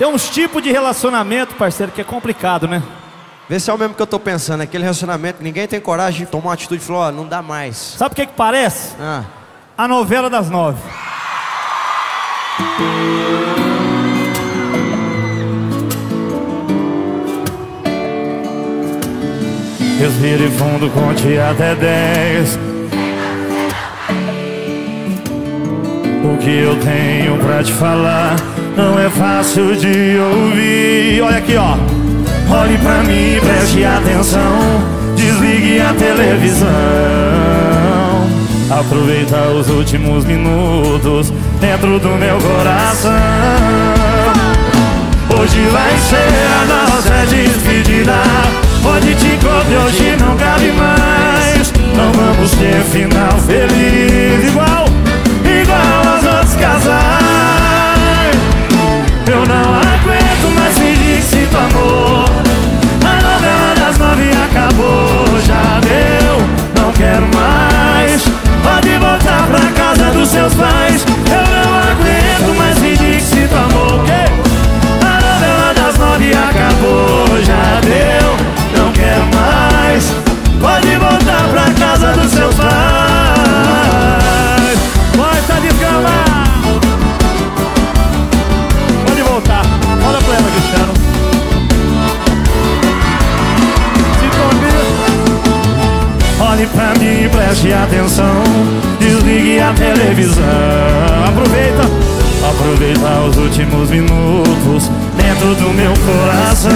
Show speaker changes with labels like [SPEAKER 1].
[SPEAKER 1] Tem uns tipos de relacionamento, parceiro, que é complicado, né?
[SPEAKER 2] Vê se é o mesmo que eu tô pensando. Aquele relacionamento, ninguém tem coragem de tomar uma atitude e falar, ó, não dá mais.
[SPEAKER 1] Sabe o que que parece?
[SPEAKER 2] Ah.
[SPEAKER 1] A novela das nove. Respire fundo, conte até dez. O que eu tenho pra te falar não é fácil de ouvir. Olha aqui, ó. Olhe pra mim, preste atenção. Desligue a televisão. Aproveita os últimos minutos dentro do meu coração. Hoje vai ser a nossa despedida. Pode te encontrar hoje não cabe mais. Não vamos ter final feliz Olhe pra mim, preste atenção. Desligue a televisão. Aproveita, aproveita os últimos minutos dentro do meu coração.